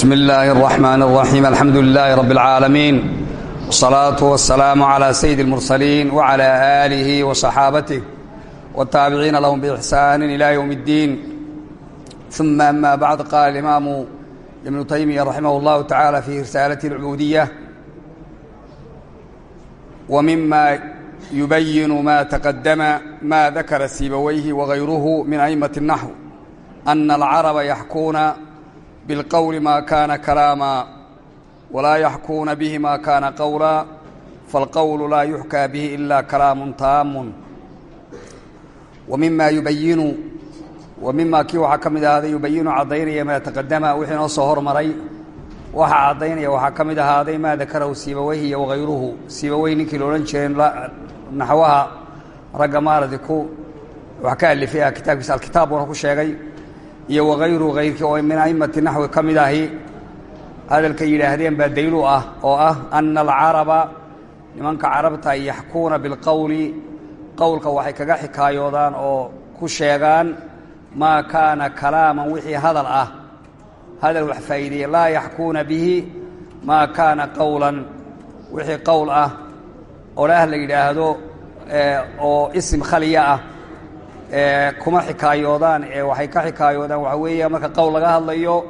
بسم الله الرحمن الرحيم الحمد لله رب العالمين والصلاة والسلام على سيد المرسلين وعلى آله وصحابته والتابعين لهم بإحسان إلى يوم الدين ثم أما بعد قال الإمام ابن تيمية رحمه الله تعالى في رسالة العبودية ومما يبين ما تقدم ما ذكر سيبويه وغيره من أئمة النحو أن العرب يحكون بالقول ما كان كلاما ولا يحكون به ما كان قولا فالقول لا يحكى به إلا كلام تام ومما يبين ومما kii waxaa ka mid ahaaday yubayinu caddaynaya maa taqadama wixii noo soo hormaray waxaa caddaynaya waxaa ka mid ahaaday maa dakarahu siibaweyhi iyo wagayruhu siibawey ninkii la odhan jiray naxwaha ragga maaradi ku wax ka alifay ah kitaabkiisa alkitaab buuna ku sheegay iyo wagayruhu hayrkii oo min a'immati naxwi ka mid ahi. Hadalkay yidhaahdeen baa daylu ah oo ah ana alcaraba nimanka carabta yaxkuuna bilqowli qowlka waxay kaga xikaayoodaan oo ku sheegaan maa kaana kalaaman wixii hadal ah. Hadal wax faa'iideeye laa yaxkuuna bihi maa kaana qowlan wixii qowl ah olaah la yidhaahdo oo isim khaliya ah kuma xikaayoodaan ee waxay ka xikaayoodaan waxaa weeya marka qowl laga hadlayo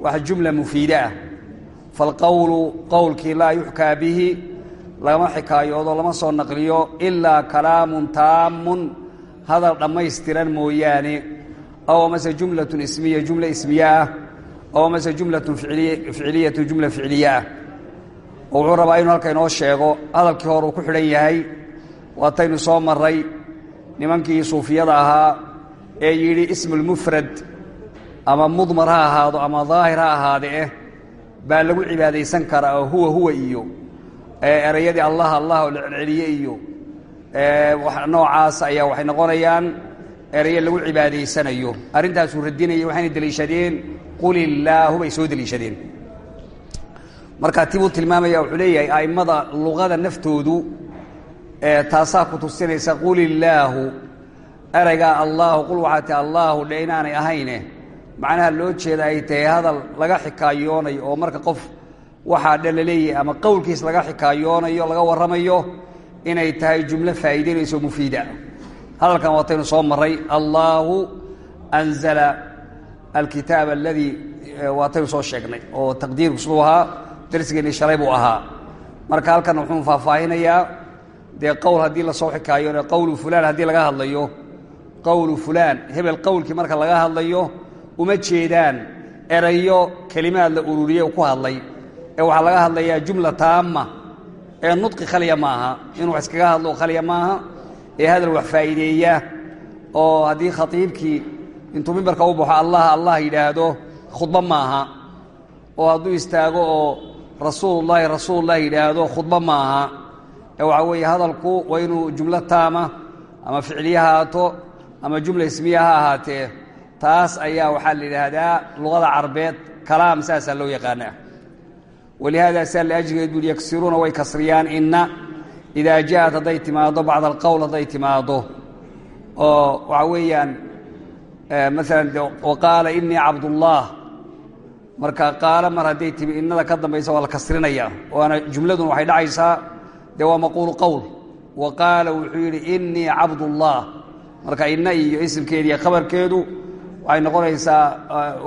wax jumla mufiide ah. Falqowlu qowlkii laa yuxkaa bihi lagama xikaayoodo lama soo naqliyo ilaa kalaamun taammun hadal dhammaystiran mooyaane. Aw mase jumlatun ismiya jumla ismiye ah. Aw mase jumlatun ficiliyatu jumla ficiliye ah. Wuxuu rabaa inuu halka inoo sheego hadalkii hore uu ku xidhan yahay waataynu soo maray nimankii suufiyada ahaa ee yidhi ismulmufrad ama mudmar ha ahaado ama daahir ha ahaade eh baa lagu cibaadaysan karaa oo huwa huwa iyo erayadii allah allah oo la celceliye iyo noocaas ayaa waxay noqonayaan eraye lagu cibaadaysanayo. Arrintaasuu radinaya waxayna deliishadeen qul illaahu bay soo deliishadeen markaa tibuu tilmaamaya wuxuu leeyahay a'immada luqada naftoodu taasaa ku tusinaysa qul illaahu eraygaa allaahu qul waxaa ti allaahu dhe inaanay ahayne. Macnaha loo jeeda ay tahay hadal laga xikaayoonayo oo marka qof waxaa dhe la leeyahay ama qowlkiis laga xikaayoonayo laga warramayo inay tahay jumlo faa'iidaynayso mufiida. Hadalkan waataynu soo maray allaahu anzala alkitaab aladii waataynu soo sheegnay oo taqdiirku siduu ahaa darsigeenii shalay buu ahaa. Marka halkan wuxuu faahfaahinayaa dee qowl haddii la soo xikaayoona qowlu fulaan haddii laga hadlayo qowlu fulaan hebel qowlkii marka laga hadlayo uma jeedaan erayo kelimaad la ururiye ku hadlay. Ee waxaa laga hadlayaa jumla taama ee nudqi khaliya ma aha inuu wax iskaga hadlo khaliya maaha ee hadal wax faa'iideeya oo haddii khatiibkii intuu mimbarka u baxo allah allah yidhaahdo khudba maaha. Oo hadduu istaago oo rasuulullaahi rasuulullahi yidhaahdo khudba maaha waxaa weeye hadalku waa inuu jumlo taama ama ficliye haato ama jumla ismiya ha ahaatee taas ayaa waxaa la yidhaahdaa luqada carbeed kalaam saasaa loo yaqaanaa walihaada saa liajligeed buu yaksiruuna way kasriyaan inna idaa ja'at hadday timaaddo bacda alqowl hadday timaaddo oo waxaa weeyaan maalan wa qaala innii cabdullaah. Marka qaala mar hadday timi innada ka dambaysa waa la kasrinaya waana jumladun waxay dhacaysaa dee waa maquulu qowl wa qaala wuxuu yidhi innii cabdullaah marka inna iyo isimkeedi iyo khabarkeedu waxay noqonaysaa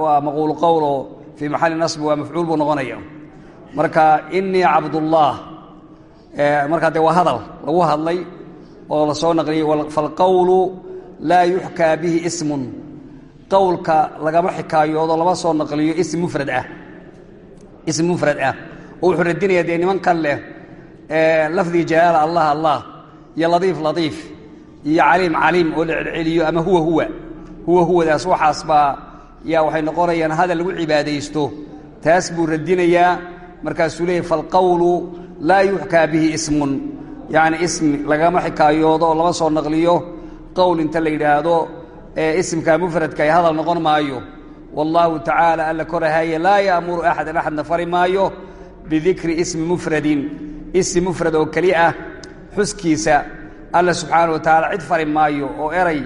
waa maquulu qowl oo fii maxalli nasbi waa mafcuul buu noqonaya marka innii cabdullaah markaa dee waa hadal lagu hadlay oo la soo naqliyey falqowlu laa yuxkaa bihi ismun. Qowlka lagama xikaayoodo lama soo naqliyo ism mufrad ah. Ism mufrad ah. Oo lafdii jalaala allah allah. Iyo ladiif ladiif. Iyo caliim caliim oo la celceliyo ama huwa huwa. Huwa huwadaas waxaas baa yaa waxay noqonayaan hadal lagu cibaadaysto. Taas buu radinayaa. Markaasuu leeyahy falqowlu laa yuxkaa bihi ismun. Yacni ismi lagama xikaayoodo oo lama soo naqliyo. Qowl inta la yidhaahdo ee isimka mufradka ay hadal noqon maayo. Wallaahu tacaala alla korahaye laa ya'muru axadan axadna fari maayo bidikri ismi mufradin isi mufrad oo keli ah xuskiisa alla subxaana wa tacaala cid fari maayo oo eray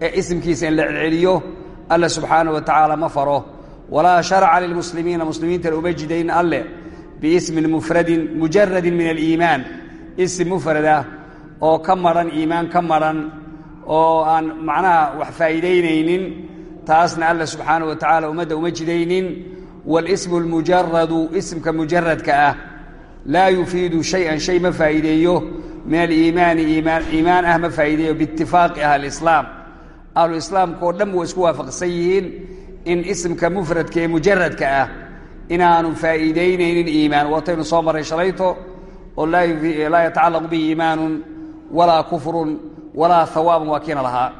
ee isimkiisa in la celceliyo alle subxaana wa tacaala ma faro. Walaa sharaca lilmuslimiina muslimiintana uma jidayn alle biismin mufradin mujaradin min aliimaan. Isim mufradah oo ka maran iimaan ka maran oo aan macnaha wax faa'iidaynaynin taasna alla subxaana wa tacaala ummadda uma jidaynin. Walismu almujaradu isimka mujaradka ah laa yufiidu shay-an shay ma faa'iideeyo min aliimaani iimaan iimaan ah ma faa'iideeyo biitifaaqi ahli islaam ahlu islaamka oo dhan way isku waafaqsan yihiin in ismka mufradka ee mujaradka ah inaanu faa'iidaynaynin iimaan waataynu soo marray shalayto oo laa yatacallaqu bihi iimaanun walaa kufrun walaa hawaabun waa kiina lahaa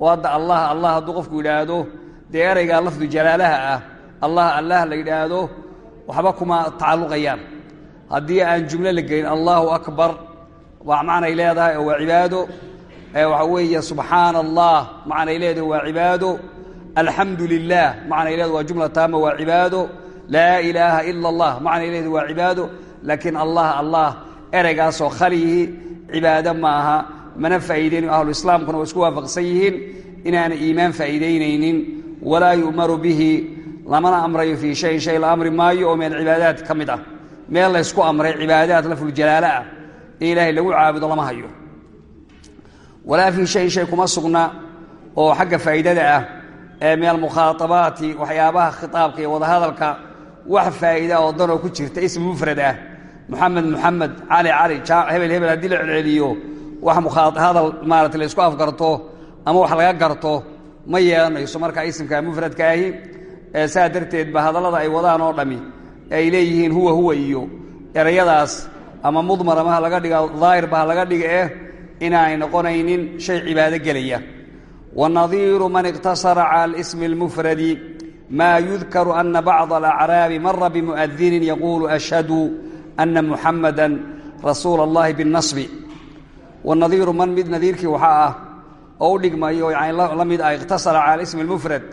oo hadda allah allah hadduu qofku yidhaahdo dee eraygaa lafdu jalaalaha ah la yidhaahdo waxba kuma tacalluqayaan haddii aan jumlo la gelin allahu akbar. Waa macnay leedahay waa cibaado. Waxa weeye subxaana allah macnay leedahay waa cibaado. Alxamdu lilah macnay leedahay waa jumla taama waa cibaado. Laa ilaaha ila allah macnay leedahay waa cibaado. Laakiin allah allah ereygaasoo khalihi cibaado ma aha. Mana faa'iidaynayo ahlu islaamkuna waa isku waafaqsan yihiin. Inaana iimaan faa'iidaynaynin. Walaa yu'maru bihi. Lamana amrayo fii shayin shay la amri maayo oo min alcibaadaat ka mid ah meel laysku amray cibaadaad lafluljalaalo ah in ilaahay lagu caabudo lama hayo. Walaa fii shayin shay kuma sugna oo xagga faa'iidada ah ee min almukhaatabaati waxyaabaha khitaabka iyo wadahadalka wax faa'iida oo danoo ku jirta ism mufrad ah. Moxamed moxamed cali cali hebel hebel haddii la celceliyo wax mukhahadal maarata la isku afgarto ama wax laga garto ma yeelanayso. Markaa isimka mufradka ahi saa darteed ba hadallada ay wadaan oo dhami ay leeyihiin huwa huwa iyo erayadaas ama mudmar ama ha laga dhiga daahirba ha laga dhiga eh inaanay noqonaynin shay cibaado gelaya. Wanadiiru man iqtasara cala alismi almufradi ma yudkaru ana bacda alacraabi mara bimu'adinin yaquulu ashhadu ana muxamada rasuula allahi binnasbi wanadiiru man mid nadiirkii waxaa ah oo dhigmayo yani la mid ah iqtasara cala ismi almufrad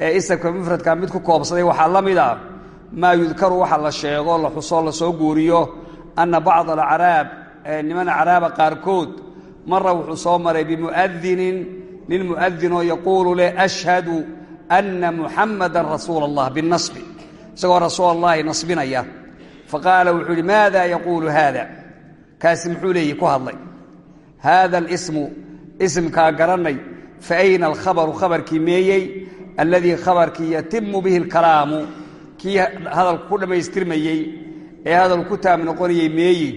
ee isabka mufradka mid ku koobsaday waxaa la mid ah maa yudkaru waxa la sheego la xusoo la soo guuriyo anna bacda alacraab niman acraaba qaarkood mara wuxuu soo maray bimu'adinin nin mu'adinoo yaquulu leh ashhadu anna muxamadan rasuula allah binasbi isagoo rasuul allahi nasbinaya faqaala wuxuu yihi maada yaquulu haada? Kaasi muxuu leeyihi ku hadlay. Haada alismu ismkaa garanay fa ayna alkhabaru khabarkii meeyey alladii khabarkii yatimu bihi alkalaamu kii hadalku ku dhammaystirmayey ee hadalku ku taam noqonayey meeyi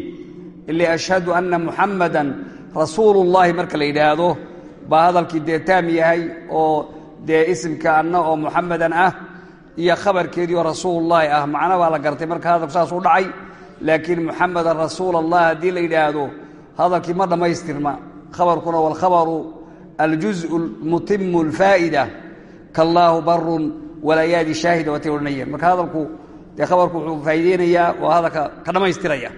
ili ashhadu anna muxamadan rasuulullaahi marka la yidhaahdo baa hadalkii dee taam yahay oo dee isimka anna oo muxamadan ah iyo khabarkeedii oo rasuulullaahi ah macno baa la gartay marka hadalku saas u dhacay laakiin muxamadan rasuul allah haddii la yidhaahdo hadalkii ma dhammaystirma khabarkuna walkhabaru aljuزء mutimu اlfaa'ida kallaahu barun walaayaadi shaahida waatay odhanayeen marka hadalku dee khabarku wuxuu faa'iideynayaa waa hadalka ka dhammaystiraya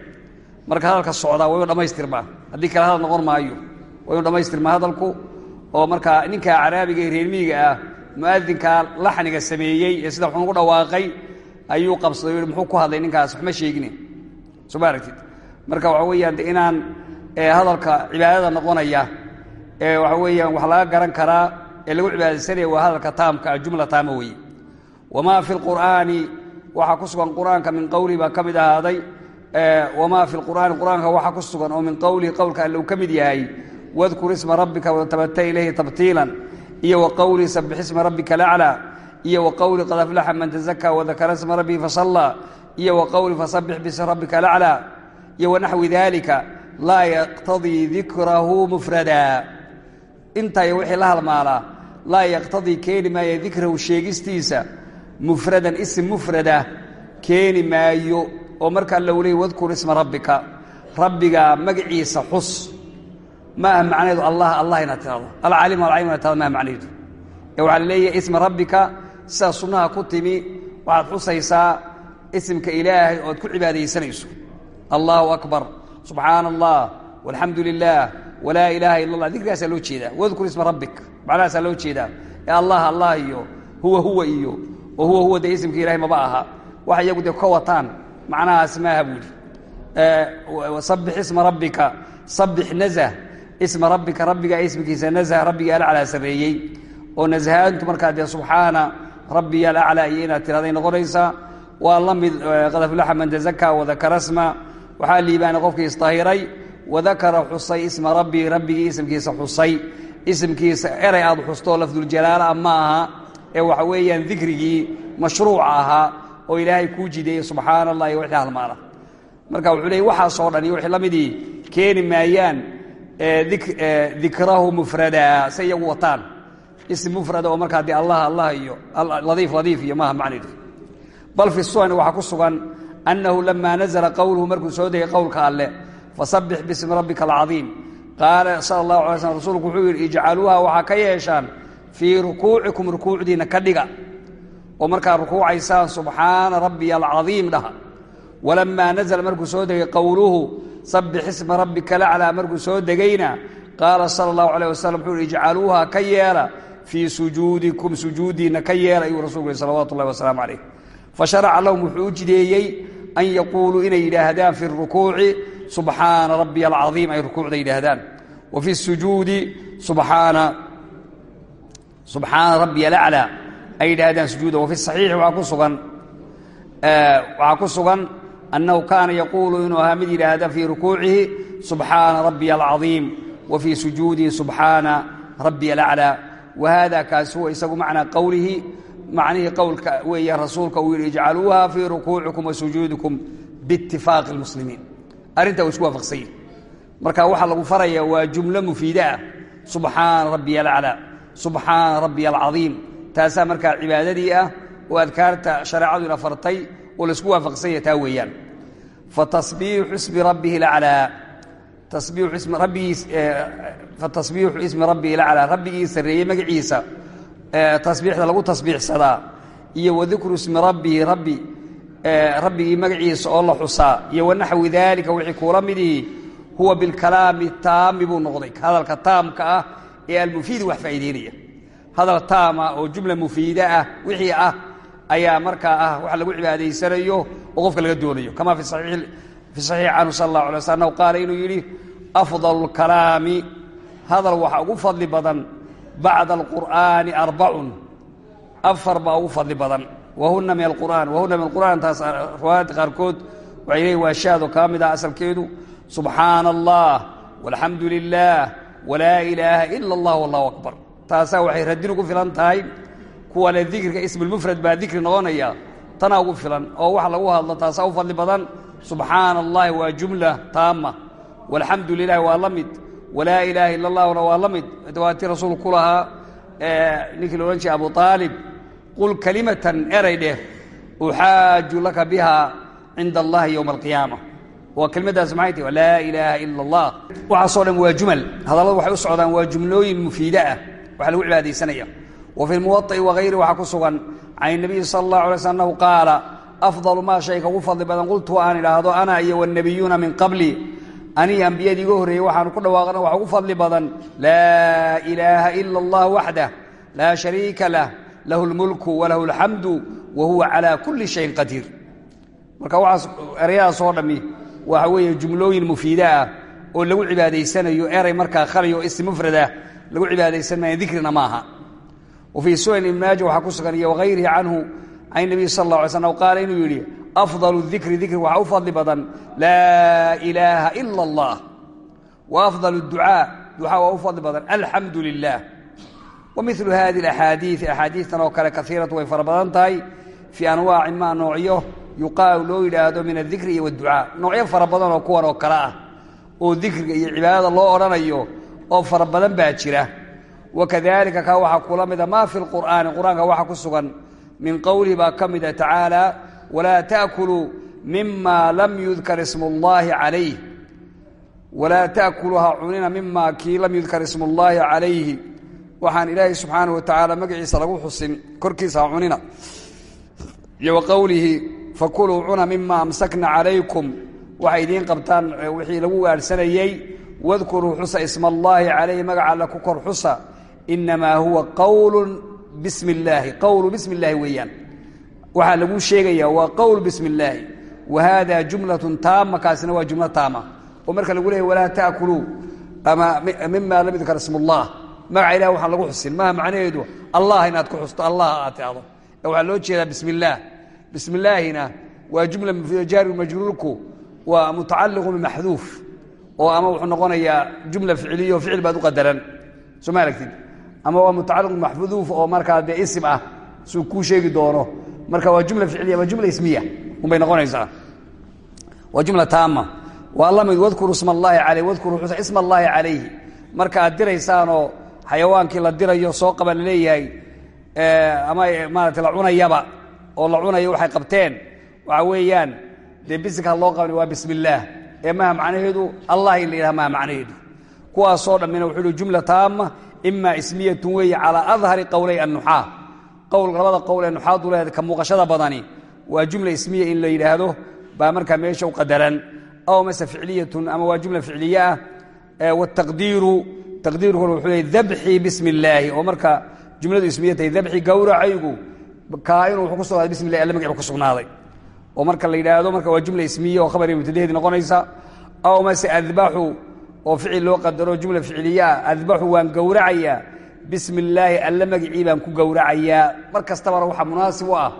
marka hadalka socdaa waa inu dhammaystirmaa haddii kale hadal noqon maayo waa inu dhammaystirmaa hadalku oo markaa ninka caraabiga ee reermiyiga ah mu'adinkaa laxniga sameeyey ee sida waxun ugu dhawaaqay ayuu qabsaday muxuu ku hadlay ninkaas? Waxma sheegine. Soo ma aragtid marka waxa weeyaan de inaan hadalka cibaadada noqonaya ee waxa weeyaan wax laga garan karaa ee lagu cibaadaysanaya waa hadalka taamka jumla taama weeye wamaa fi lqur'aani waxaa ku sugan qur'aanka min qowlihi baa ka mid ahaaday wamaa fi lqur'aani qur'aanka waxaa ku sugan oo min qowlihi qowlka alle ka mid yahay wadkur isma rabbika watabatal ilayhi tabtiilan iyo wa qowlihi sabix isma rabbika alaclaa iyo wa qad aflaxa man tazakaa wadakara isma rabbihi fasallaa iyo wa qowli fasabix bismi rabbika alaclaa iyo wanaxwi dalika laa yaqtadii dikrahu mufrada. Intay wixii la halmaalaa laa yaqtadii keeni maayo dikrahu sheegistiisa mufradan isim mufrada keeni maayo oo markaa lou leeyay wadkur isma rabbika. Rabbigaa magaciisa xus. Ma aha macnaheedu allah allah inaad tirahdo alcalimu alcalim inaad tirado maaha macnaheedu. Ee waxaa la isma rabbika sidaa sunnaha ku timi waxaad xusaysaa isimka ilaahay ood ku cibaadaysanayso. Allahu akbar. Subxaana allah walxamdu lilah walaa ilaaha ila allah dikrigaasaa loo jeedaa. Wadkur isma rabbik macnahaasaa loo jeedaa. Ee allah allah iyo huwa huwa iyo oo huwa huwa dee isimka ilahay maba aha waxa iyagu dee ka wataan macnahaas maaha buuhi sabix isma rabbika sabix nazh isma rabbika rabbigaa ismkiisa nazh rabbiga ala calaa sarreeyey oo naزhaantu markaa dee subxaana rabbiya alaclaa iyo inaad tiraday noqonaysaa waa la mid qad aflaxa man tazakaa wadakara sma waxaa liibaanay qofkii isdahiray wadakara xusay isma rabbii rabbigii isimkiisa xusay isimkiisa eray aad xustoo lafduljalaala ma aha ee waxa weeyaan dikrigii mashruuca ahaa oo ilaahay kuu jideeyey subxaana allah iyo wixii halmaala marka wuxuu leeyay waxaasoo dhan iyo wixii la midii keeni maayaan dikrahu mufrada say iyagu wataan. Ism mufrada oo markaa dee allah allah iyo ladiif ladiif iyo maaha macnidu bal fi sunan waxaa ku sugan annahu lamaa nazla qowluhu markuu soo degay qowlka alleh fasabbix bismi rabbika alcadiim qaala sala allahu alay slm rasuulku wuxuu yidhi ijcaluuha waxaa ka yeeshaan fii rukuucikum rukuucdiinna ka dhiga. oo markaa rukuucaysaan subxaana rabbiya alcadiim dhaha. walamaa nazla markuu soo degay qowluhu sabbix isma rabbika laclaa markuu soo degayna qaala sala allahu alayh wasalam wuxuu yidhi ijcaluuha ka yeela fii sujuudikum sujuudiinna ka yeela ayuu rasulku yihi salawatu ullahi wasalaamu calayh. fasharaca lahum wuxuu u jideeyey an yaquuluu inay yidhaahdaan fi rukuuci subxaana rabbiya alcadiim ay rukuucda yidhaahdaan. wa fi sujuudi subxaana subxaana rabbiya alaclaa ay yidhaahdaan sujuuda wa fi saxiixi waxaa waxaa ku sugan annahu kaana yaquulu inuu ahaa mid yidhaahda fii rukuucihi subxaana rabbiya alcadiim wa fii sujuudihi subxaana rabbiya alaclaa wa hada kaasi huwa isagu macnaa qowlihi macnihii qowlka weeye rasuulka uu yidhi ijcaluuha fii rukuucikum wa sujuudikum biitifaaqi اlmuslimiin arrintaa uu isku waafaqsan yahi marka waxaa lagu faraya waa jumlo mufiide ah. Subxaana rabbiya alaclaa subxaana rabbiya alcadiim taasaa markaa cibaadadii ah oo adkaarta shareecadu ina fartay oo la isku waafaqsan yaha taa weeyaan. Fatasbiixu ismi rabbihi laclaa fatasbiixu ismi rabbihi laclaa rabbigii sarreeyey magaciisa tasbiixda lagu tasbiixsadaa. Iyo wadikru ismi rabbihi rabbi rabbigii magaciisa oo la xusaa. Iyo wanaxwi daalika wixii kuula midihi huwa bilkalaami taami buu noqday. Hadalka taamka ah ee almufiidi wax faa'iideynaya hadal taama oo jumla mufiida ah wixii ah ayaa markaa ah wax lagu cibaadaysanayo oo qofka laga doonayo. Kama fi saxiix canhu sal allah alay sl qaala inuu yidhi afdalu lkalaami hadal waxa ugu fadli badan bacda alqur'aani arbacun afar baa ugu fadli badan. Wahuna min alqur'an wahuna min alqur'an taas riwaayadka qaarkood waxay leeyihiin waa shaado kaa ah asalkeedu. Subxaana allah walaa ilaaha ila allah wallahu akbar. Taasaa waxay radin ugu filan tahay. Kuwa le dikriga ismulmufrad baa dikri noqonaya tanaa ugu filan. Oo wax lagu hadlo taasaa u fadli badan. Subxaana allahi waa jumla taama walxamdu lilahi waa la mid. Walaa ilaaha ila allahuna waa la mid. Dawaatii rasuulku ku lahaa ninkii loodhan jiray abu aalib qul kalimatan eray dheh uxaaju laka biha cinda allahi yowma alqiyaama waa kelmadaas maxay tahi laa ilaaha ila allah waxaasoo dhan waa jumal. Hadalladu waxay u socdaan waa jumlooyin mufiida ah. Waxaa lagu cibaadaysanaya. Wa fi lmuwaطa'i wakayri waxaa ku sugan can inabiyi sala allah alay sl anahu qaala afdalu maa shayka ugu fadli badan qultu aan idhaahdo ana iyo wanabiyuuna min qabli. Anii ambiyadii iga horreeyey waxaanu ku dhawaaqna waxa ugu fadli badan. Laa ilaaha ila allah waxdah laa shariika lah lahu waxa weeye jumlooyin mufiide ah oo lagu cibaadaysanayo eray markaa khaliyo ism mufradah lagu cibaadaysan maayo dikrina maaha. Wa fii sunan ibn maaja waxaa ku sugan iyo wagayrihi canhu can nabiy sal اllah alay slam inuu yidhi afdalu dikri dikri waxaa u badan laa ilaaha ila اllah wa afdal ducaa ducaa waa u badan alxamdu wa milu hadi axaadiii axaadiistan oo kale kaiiratu way fara badan tahay fii anwaacin maa yuqaalu loo yidhaahdo min adikri iyo waducaa. Noocyo fara badan oo kuwan oo kale ah oo dikriga iyo cibaadada loo odhanayo oo fara badan baa jira. Wakadalika ka waxaa kula mida maa fi lqur'aani qur'aanka waxa ku sugan min qowlihi baa ka mida tacaala walaa takulu mima lam yudkar ismullaahi calayh walaa taakulu ha unina mima kii lam yudkar ismullaahi alayhi waxaan ilaahay subxaanahu wa tacaala magaciisa lagu xusin korkiisa ha iyo wa fakuluu cuna mima amsakna calaykum. Waxay idiin qabtaan wixii lagu gaadhsanayey wadkuruu xusa isma allaahi calayhi magaca alle ku kor xusa. Inamaa huwa qowlu bismi illaahi qowlu bismi illaahi weeyaan. Waxaa laguu sheegaya waa qowl bismi illaahi wa haada jumlatun taama kaasina waa jumlo taama oo marka lagu leeyay walaa taakuluu ama mima lam yudkar ismu ullah magaca ilahi waxaan lagu xusin. Maaha macnaheedu? Allah inaad ku xusto allah aad ee waxaa loo jeedaa bismi illaah bismi illaahina waa jumla jaari majruurku waa mutacaliqu bimaxduuf oo ama wuxuu noqonayaa jumla ficiliyo ficil baad u qadaran. Soo ma aragtid? Ama waa mutacaliq bimaxduuf oo markaa dee isim ah suu kuu sheegi doono. Marka waa jumla ficiliya ama jumla ismiya unbay noqonaysaa. Waa jumla taama waa la mid wadkuru isma allaahi calayh wadkuru isma allaahi calayhi marka aad diraysaanoo xayawaankii la dirayo soo qaba la leeyahay ama maarata la cunayaba oo la cunayo waxay qabteen. Waxa weeyaan dee bisinka loo qaban waa bismi ee maha macnaheedu allah in la yidhaha maha macnaheedu. Kuwaasoo dhammina wuxuu uhi jumla taama ima ismiyatun weeye calaa adhari qowlay annuxaa qowl labada qowl ee nuxaadu leeda ka muuqashada badani waa jumla ismiya in la yidhaahdo baa markaa meesha u qadaran. Aw mase ficliyatun ama waa jumla ficliye ah wtaqdiiru taqdiirkuna wuxuu leey dabxii bismi oo marka jumladu ismiya tahay dabxi gowracaygu kaa inuu wuxuu ku sugnaaday bismi llahi alla magaci ku sugnaaday. oo marka la yidhaahdo marka waa jumla ismiya oo khabari mubtadaheedi noqonaysa aw mase adbaxu oo ficil loo qadaro jumla ficliye ah adbaxu waan gowracayaa bismi alla magacii baan ku gowracayaa mar kastabana waxaa munaasib u ah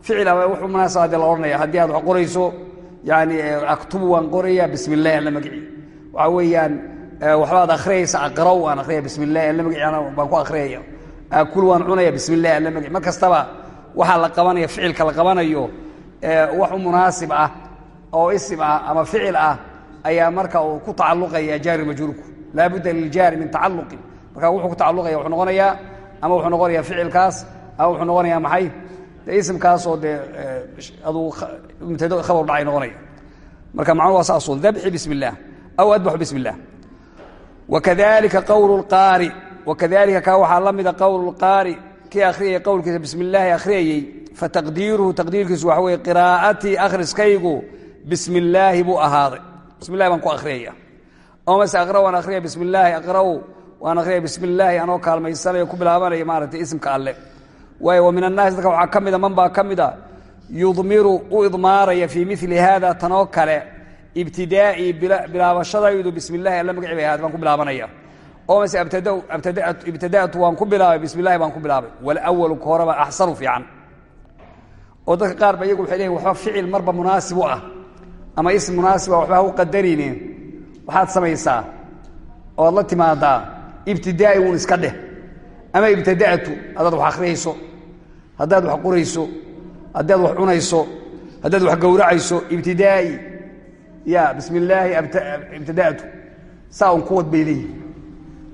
ficil ama wuxuu munaasib hadee la odhanaya haddii aad wax qorayso yani aktubu waan qorayaa bismi alla magacii. Waxa weeyaan waxbaad akhriyaysa aqraw aan akhriyaya bismi alla magaciina baan ku akhriyaya akul waan cunaya bismi alla magaci mar kastaba waxaa la qabanaya ficilka la qabanayo wax u munaasib ah oo isim ah ama ficil ah ayaa marka uu ku tacalluqaya jaari majruurku laa budda liljaari min tacaluqin marka wuxuu ku tacalluqaya wuxuu noqonayaa ama wuxuu noqonayaa ficilkaas ama wuxuu noqonayaa maxay? Dee isimkaasoo dee aduu mubtado khabar dhacay noqonaya. Marka macnuhu waa saasoo dabxi bismi aw adbaxu bismi wakadalika qowlu lqaari wakadalika kaa waxaa la mida qowlu lqaari kii akhriyaya qowlkiisa bismi illaahi akhriyayey fataqdiiruhu taqdiirkiisu waxa weye qiraa'atii akhriskaygu bismi illaahi buu ahaaday. Bismi llahi baan ku akhriyaya oo mase aqra waan akhriya bismi illaahi aqra'u waan akhriya bismi illaahi anoo kaalmaysanaya ku bilaabanaya maaragtay isimka alle. Waayo wa min annaasi dadka waxaa ka mida man baa ka mida yudmiru u idmaaraya fii mili haada tanoo kale ibtidaa'ii bilaabashadaydu bismi illahi alla magaci bay oo mase ibtada'tu waan ku bilaabay bismi illahi baan ku bilaabay. Walawalu ka horeba axsanu fiican. Oo dadka qaar ba iyagu waxay leeyihiin waxba ficil marba munaasib u ah. Ama ism munaasiba waxba ha u qadarine waxaad samaysaa oad la timaadaa ibtidaa'i uun iska dheh. Ama ibtada'tu haddaad wax akhriyayso haddaad wax qorayso haddaad wax cunayso haddaad wax gowracayso ibtidaa'i. Ya bismi saa un kuwad bay leeyihiin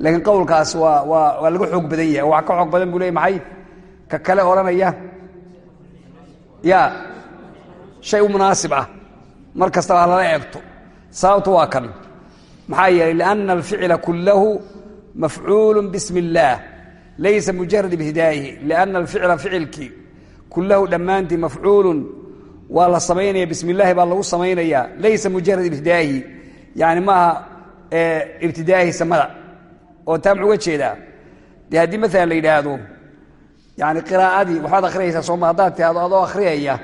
laakiin qowlkaas waa waa waa laga xoog badan yahay. Waa ka xoog badan buu leey maxay? Ka kale odhanaya ya shay u munaasib ah. Mar kastaba ha lala eegto. Sababtu waa kan. Maxaa yeelay lianna alficla kulahu mafcuulu bismi illaah laysa mujarad ibtidaa'ihi lianna alficla ficilkii kulahu dhammaantii mafcuulun waa la samaynaya bismi illaahi baa lagu samaynayaa laysa mujarad ibtidaa'ihi yani maaha ibtidaa'ihi samada oo taa muxuu uga jeedaa. Dee haddii maalan la yidhaahdo yani qiraa'adii waxbaad akhriyaysaa sooma haddaad tiado adoo akhriyaya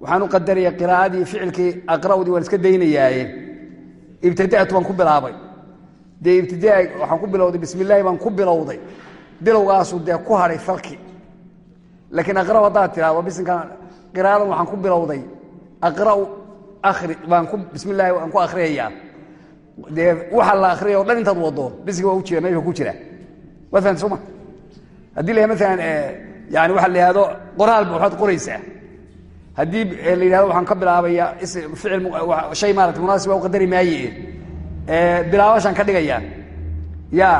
waxaan u qadaraya qiraa'adii ficilkii aqra'dii waan iska daynayaaye. Ibtada'tu baan ku bilaabay. Dee ibtidaa waxaan ku bilowday bismi illaahi baan ku bilowday. Bilowgaasu dee ku hadhay falki. Laakiin aqra'u haddaad tidhahdo bisinkan qiraa'adan waxaan ku bilowday. Aqra'u akhri baan bismi illaahi waan ku akhriyayaa dee waxa la akhriyay o dhan intaad wado bisinka waa u jira meesha ku jira. Waad fahamta sooma haddii la maalan yani waxa la yihahdo qoraalba waxaad qoraysaa. Haddii la yidhahdo waxaan ka bilaabaya ficil shay maarata munaasiba u qadari maaye. Bilaabashaan ka dhigaya. Ya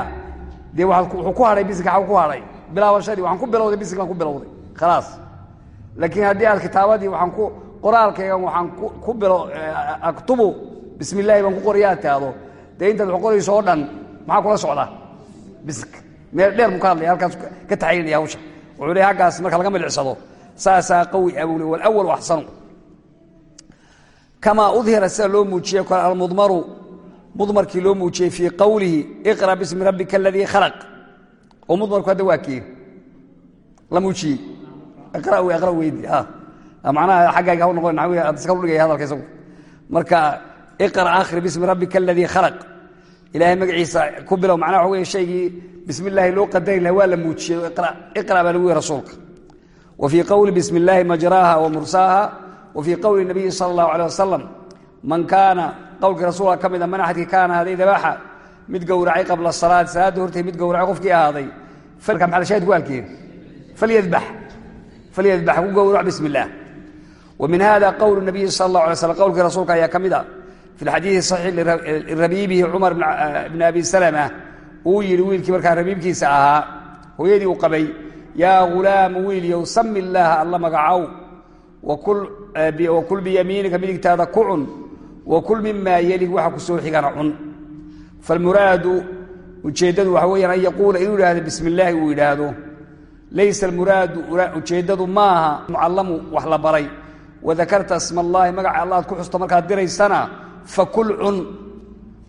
dee wuxuu ku hadhay bisinka xaw ku hadhay bilaabashadii waxaan ku bilowday bisinkaan ku bilowday. Khalaas. Laakiin haddii aad kitaabadii waxaan ku qoraalkaygan waxaan ku bilo aktubu bismi illaahi baan ku qorayaa taado. Dee intaad wax qorayso oo dhan maxaa kula socdaa meel dheer buu ka hadlaya halkaas ka taxaynaya hawsha. Wuxuu leey halkaas marka laga milicsado saasaa qawi abule walawalu axsanu. Kamaa udhira sida loo muujiyey kole almudmaru mudmarkii loo muujiyey fii qowlihi iqra bismi rabbika aladii khalaq. Oo mudmarku hadda waa kee la muujiyey. Iqra weydi macnaha xaggaaga iska udhigaya hadalka isagu. Marka iqra akhri bismi rabbika aladii khalaq ilaahay magaciisa ku bilow macnaha waxa wey shaygii bismi illaahi loo qadari laha waa la muujiyey iqra baa lagu yihi rasuulka wa fii qowli bismi illaahi majraaha wa mursaaha wa fii qowli nabiyi sala allahu aleh wasalam man kaana qowlkii rasuulka ka mida man axadkii kaana ahaaday dabaxa mid gowracay qabla salaad salaadda hortay mid gowracay qofkii ahaaday maxalshahid ku halkeeda falyadbax falyadbax ku gowrac bismi illaah wa min hada qowl nabiyi sala allah alay slam qowlkii rasuulka ayaa ka mid a fi lxadiidi saxiix lirabiibihi cumar bni abi salama uu yidhi wiilkii markaa rabiibkiisa ahaa hooyadii uu qabay yaa ghulaamu wiilyow sami illaaha alla magacow wakul biyamiinika midigtaada ku cun wakul mimaa yelig waxa ku soo xigana cun. Falmuraadu ujeeddadu waxa weyaan an yaquula inuu idhaahdo bismi illaahi uu yidhaahdo. Laysa almuraadu ujeeddadu maaha mucallamu wax la baray. Wadakarta isma allaahi magaca allaad ku xusto markaad diraysana fakul cun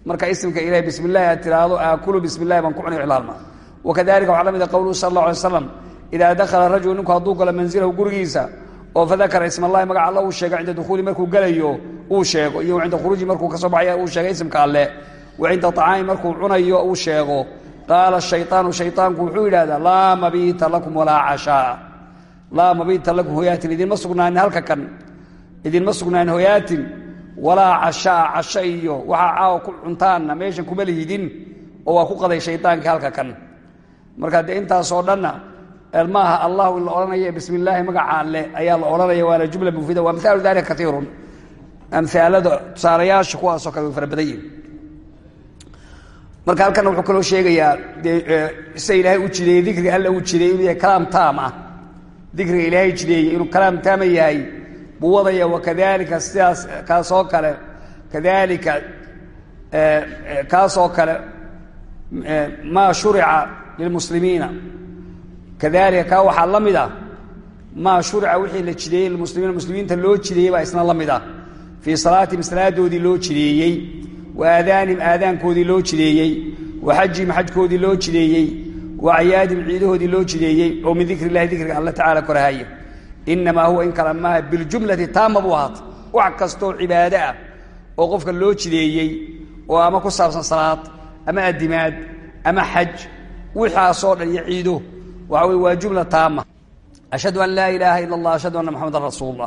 marka ismka ilahi bismi aad tiraahdo aakulu bismi illahi baan ku cunay cilaalma wakadalika waxaa la mida qowluhu sal allah alay slam idaa dakhala rajulu ninku hadduu galo manzilahu gurigiisa oo fadakara isma allahi magaca alla uu sheego cinda dukhuuli markuu gelayo uu sheego iyo cinda khuruuji markuu ka soo baxay uu sheegay ismka alle. Wa cinda acaami markuu cunayo uu sheego. Qaala shayطaanu shayطaanku wuxuu yidhahdaa laa mabiita lakum walaa cashaa. Laa mabiita lakum hoyaatin idinma sugnaanin halka kan. Idinma sugnaanin hoyaatin walaa cashaa casho iyo waxaa caawa ku cuntaanna meeshan kuma lihidin oo waa ku qaday shaydaankii halka kan. Marka dee intaasoo dhanna maaha allahu in la odhanaya bismi illaahi magaca alle ayaa la odhanaya waana jumla mufida wa amhaalu dalika kaiirun amaalada tusaalayaasha kuwaasoo kale way fara badan marka halkana wuxuu kaloo sheegayaa dee sida ilaahay u jideeyey dikriga alla uu jideeyey kalaam taam ah. Ilaahay jideeyey inuu kalaam taama yahay buu wadaya wakadalika sidaas kaasoo kale kadalika kaasoo kale maa shurica lilmuslimiina kadalika kaa waxaa la mid ah maa shurica wixii la jideeyey lilmuslimiina muslimiinta loo jideeyey baa isna la mid ah. Fii salaatihim salaadoodii loo jideeyey wa aadaanihim aadaankoodii loo jideeyey wa xajihim xajkoodii loo jideeyey wa acyaadihim ciidahoodii loo jideeyey oo min dikri illahi dikriga alla tacala korahaya inamaa huwa in kale maaha biljumlati taama buu ahaata wax kastoo cibaado ah oo qofka loo jideeyey oo ama ku saabsan salaad ama adimaad ama xaj wixaasoo dhan iyo ciido waxa wey waa jumla taama ashhadu an laa ilaaha ila allah ashhadu anna maxamadan rasuul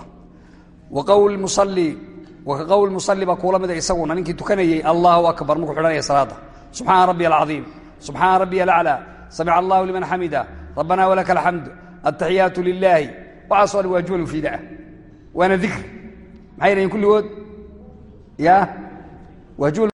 wa qowl musalli wa ka musalli baa kuula mida isaguna ninkii tukanayey allahu akbar markuu xidhanaya salaada subxaana rabbiy alcaiim subxaana rabbiy alaclى samica allahu liman xamida rabbana walaka alxamd altaxiyaatu lilaahi waxaaso dhan waa jumal mufiida ah waana dikri maxay dhahiin kulligood ya waa jumal